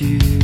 you.